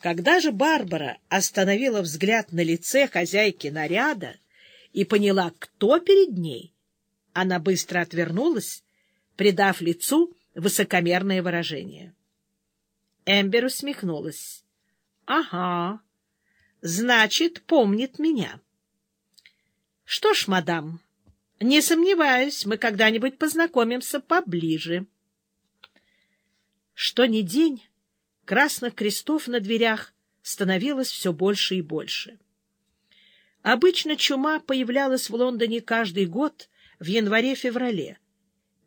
Когда же Барбара остановила взгляд на лице хозяйки наряда и поняла, кто перед ней, она быстро отвернулась, придав лицу высокомерное выражение. Эмбер усмехнулась. — Ага, значит, помнит меня. — Что ж, мадам, не сомневаюсь, мы когда-нибудь познакомимся поближе. Что ни день, красных крестов на дверях становилось все больше и больше. Обычно чума появлялась в Лондоне каждый год в январе-феврале,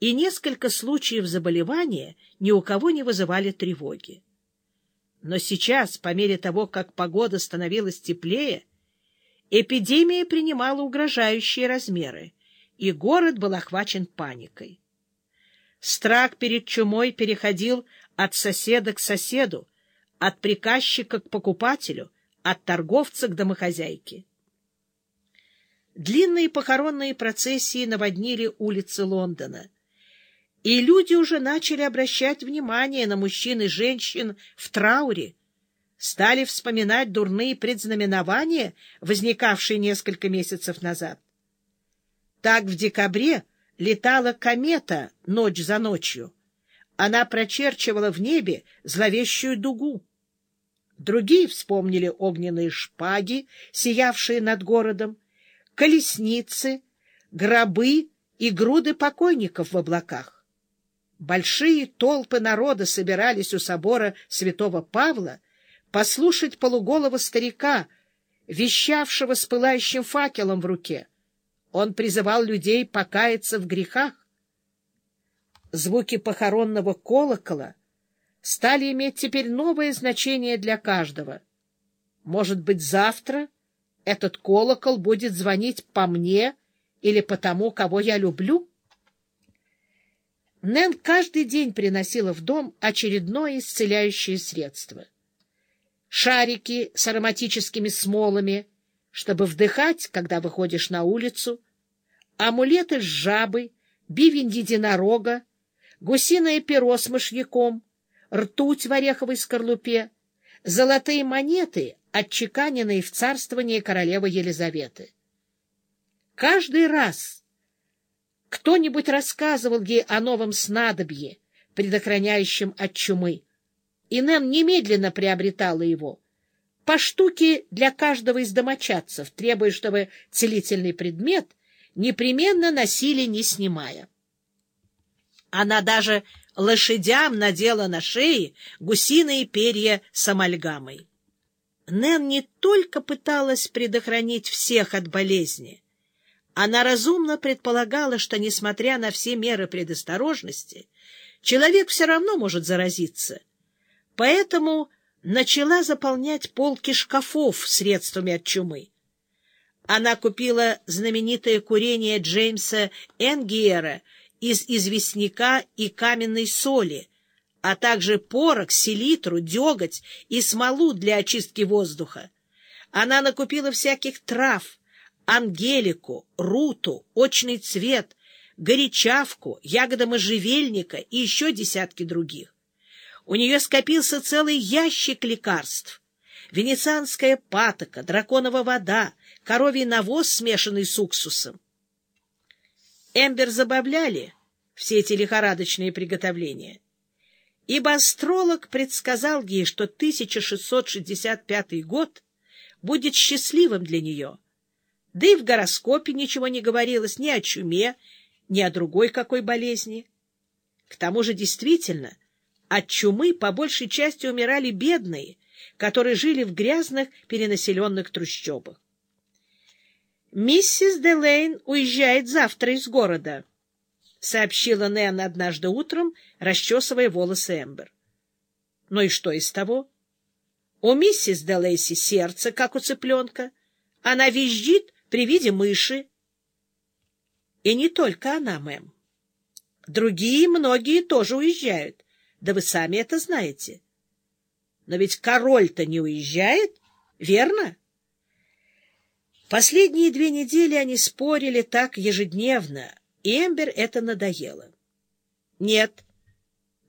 и несколько случаев заболевания ни у кого не вызывали тревоги. Но сейчас, по мере того, как погода становилась теплее, эпидемия принимала угрожающие размеры, и город был охвачен паникой. Страх перед чумой переходил от соседа к соседу, от приказчика к покупателю, от торговца к домохозяйке. Длинные похоронные процессии наводнили улицы Лондона, и люди уже начали обращать внимание на мужчин и женщин в трауре, стали вспоминать дурные предзнаменования, возникавшие несколько месяцев назад. Так в декабре летала комета ночь за ночью, она прочерчивала в небе зловещую дугу. Другие вспомнили огненные шпаги, сиявшие над городом, колесницы, гробы и груды покойников в облаках. Большие толпы народа собирались у собора святого Павла послушать полуголого старика, вещавшего с пылающим факелом в руке. Он призывал людей покаяться в грехах звуки похоронного колокола стали иметь теперь новое значение для каждого. Может быть, завтра этот колокол будет звонить по мне или по тому, кого я люблю? Нэн каждый день приносила в дом очередное исцеляющее средство. Шарики с ароматическими смолами, чтобы вдыхать, когда выходишь на улицу, амулеты с жабой, бивень единорога, гусиное перо с мышьяком, ртуть в ореховой скорлупе, золотые монеты, отчеканенные в царствование королевы Елизаветы. Каждый раз кто-нибудь рассказывал ей о новом снадобье, предохраняющем от чумы, и Нэн немедленно приобретала его. По штуке для каждого из домочадцев, требуя, чтобы целительный предмет непременно носили, не снимая. Она даже лошадям надела на шеи гусиные перья с амальгамой. Нэн не только пыталась предохранить всех от болезни, она разумно предполагала, что, несмотря на все меры предосторожности, человек все равно может заразиться. Поэтому начала заполнять полки шкафов средствами от чумы. Она купила знаменитое курение Джеймса Энгиера из известняка и каменной соли, а также порох, селитру, деготь и смолу для очистки воздуха. Она накупила всяких трав, ангелику, руту, очный цвет, горячавку, ягоды можжевельника и еще десятки других. У нее скопился целый ящик лекарств. Венецианская патока, драконова вода, коровий навоз, смешанный с уксусом. Эмбер забавляли все эти лихорадочные приготовления, ибо астролог предсказал ей, что 1665 год будет счастливым для нее. Да и в гороскопе ничего не говорилось ни о чуме, ни о другой какой болезни. К тому же действительно от чумы по большей части умирали бедные, которые жили в грязных перенаселенных трущобах. «Миссис Делейн уезжает завтра из города», — сообщила Нэн однажды утром, расчесывая волосы Эмбер. «Ну и что из того? У миссис Делейси сердце, как у цыпленка. Она визжит при виде мыши». «И не только она, мэм. Другие многие тоже уезжают, да вы сами это знаете. Но ведь король-то не уезжает, верно?» Последние две недели они спорили так ежедневно, и Эмбер это надоело. Нет,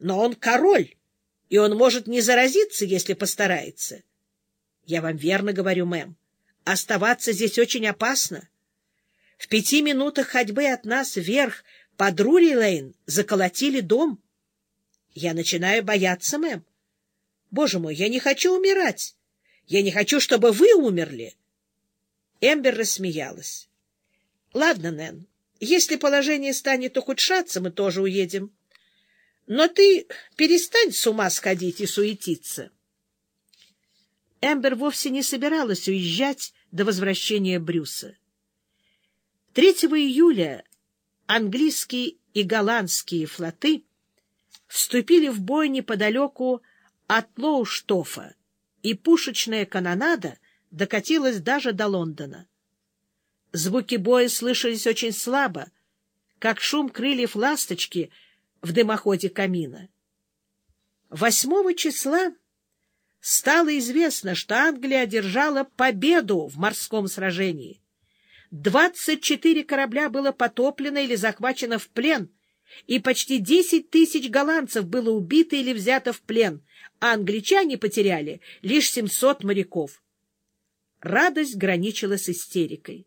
но он король, и он может не заразиться, если постарается. — Я вам верно говорю, мэм. Оставаться здесь очень опасно. В пяти минутах ходьбы от нас вверх по Друри-Лейн заколотили дом. Я начинаю бояться, мэм. Боже мой, я не хочу умирать. Я не хочу, чтобы вы умерли. Эмбер рассмеялась. — Ладно, Нэн, если положение станет ухудшаться, мы тоже уедем. Но ты перестань с ума сходить и суетиться. Эмбер вовсе не собиралась уезжать до возвращения Брюса. 3 июля английские и голландские флоты вступили в бой неподалеку от Лоуштофа, и пушечная канонада докатилась даже до Лондона. Звуки боя слышались очень слабо, как шум крыльев ласточки в дымоходе камина. Восьмого числа стало известно, что Англия одержала победу в морском сражении. Двадцать четыре корабля было потоплено или захвачено в плен, и почти десять тысяч голландцев было убито или взято в плен, а англичане потеряли лишь семьсот моряков. Радость граничила с истерикой.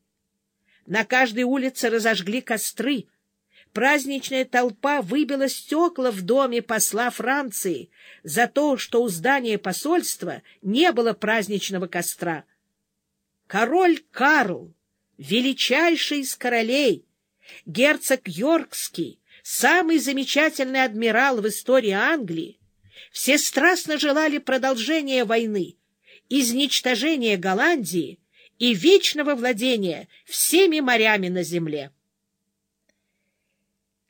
На каждой улице разожгли костры. Праздничная толпа выбила стекла в доме посла Франции за то, что у здания посольства не было праздничного костра. Король Карл, величайший из королей, герцог Йоркский, самый замечательный адмирал в истории Англии, все страстно желали продолжения войны, изничтожения Голландии — и вечного владения всеми морями на земле.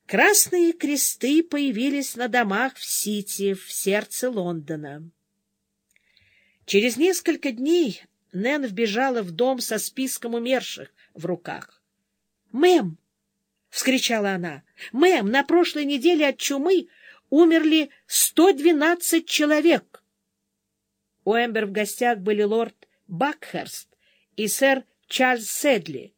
Красные кресты появились на домах в Сити, в сердце Лондона. Через несколько дней Нэн вбежала в дом со списком умерших в руках. «Мэм!» — вскричала она. «Мэм, на прошлой неделе от чумы умерли сто двенадцать человек!» У Эмбер в гостях были лорд Бакхерст, и сэр Чарльз Седли,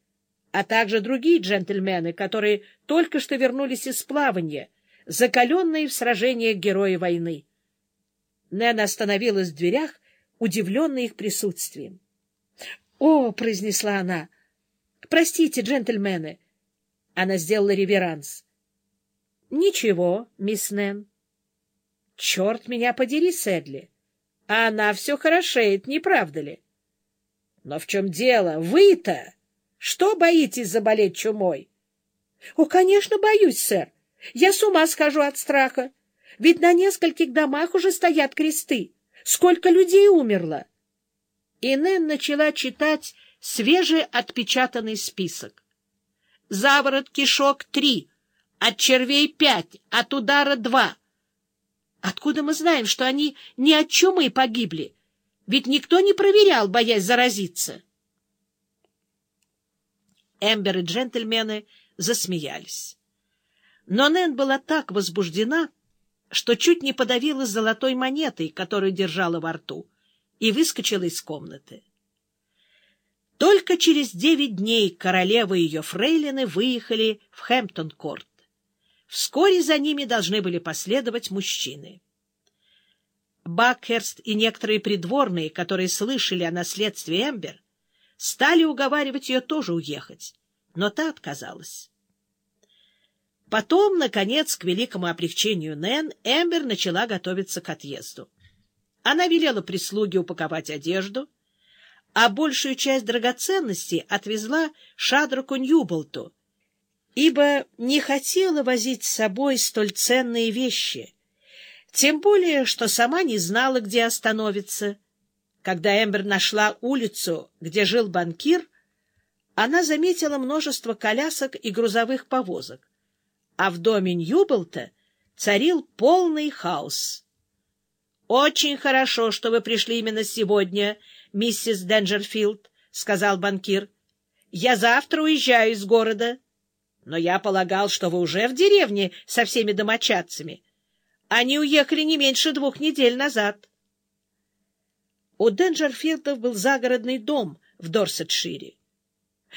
а также другие джентльмены, которые только что вернулись из плавания, закаленные в сражениях герои войны. Нэн остановилась в дверях, удивленная их присутствием. — О, — произнесла она, — простите, джентльмены. Она сделала реверанс. — Ничего, мисс Нэн. — Черт меня подери, Седли. А она все хорошеет, не правда ли? — но в чем дело? Вы-то что боитесь заболеть чумой? — О, конечно, боюсь, сэр. Я с ума схожу от страха. Ведь на нескольких домах уже стоят кресты. Сколько людей умерло? И Нэн начала читать свежий отпечатанный список. Заворот кишок — три, от червей — пять, от удара — два. Откуда мы знаем, что они ни от чумы погибли? Ведь никто не проверял, боясь заразиться. Эмбер и джентльмены засмеялись. Но Нэн была так возбуждена, что чуть не подавилась золотой монетой, которую держала во рту, и выскочила из комнаты. Только через девять дней королева и ее фрейлины выехали в Хэмптон-корт. Вскоре за ними должны были последовать мужчины. Бакхерст и некоторые придворные, которые слышали о наследстве Эмбер, стали уговаривать ее тоже уехать, но та отказалась. Потом, наконец, к великому облегчению Нэн, Эмбер начала готовиться к отъезду. Она велела прислуге упаковать одежду, а большую часть драгоценностей отвезла Шадроку Ньюболту, ибо не хотела возить с собой столь ценные вещи — тем более, что сама не знала, где остановиться. Когда Эмбер нашла улицу, где жил банкир, она заметила множество колясок и грузовых повозок, а в доме Ньюболта царил полный хаос. — Очень хорошо, что вы пришли именно сегодня, миссис Денджерфилд, — сказал банкир. — Я завтра уезжаю из города. Но я полагал, что вы уже в деревне со всеми домочадцами. — они уехали не меньше двух недель назад. У Денджерфилдов был загородный дом в Дорсетшире.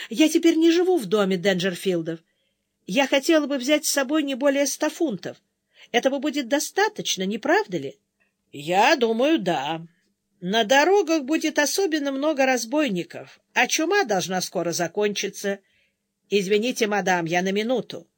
Я теперь не живу в доме Денджерфилдов. Я хотела бы взять с собой не более ста фунтов. Этого будет достаточно, не правда ли? — Я думаю, да. На дорогах будет особенно много разбойников, а чума должна скоро закончиться. Извините, мадам, я на минуту.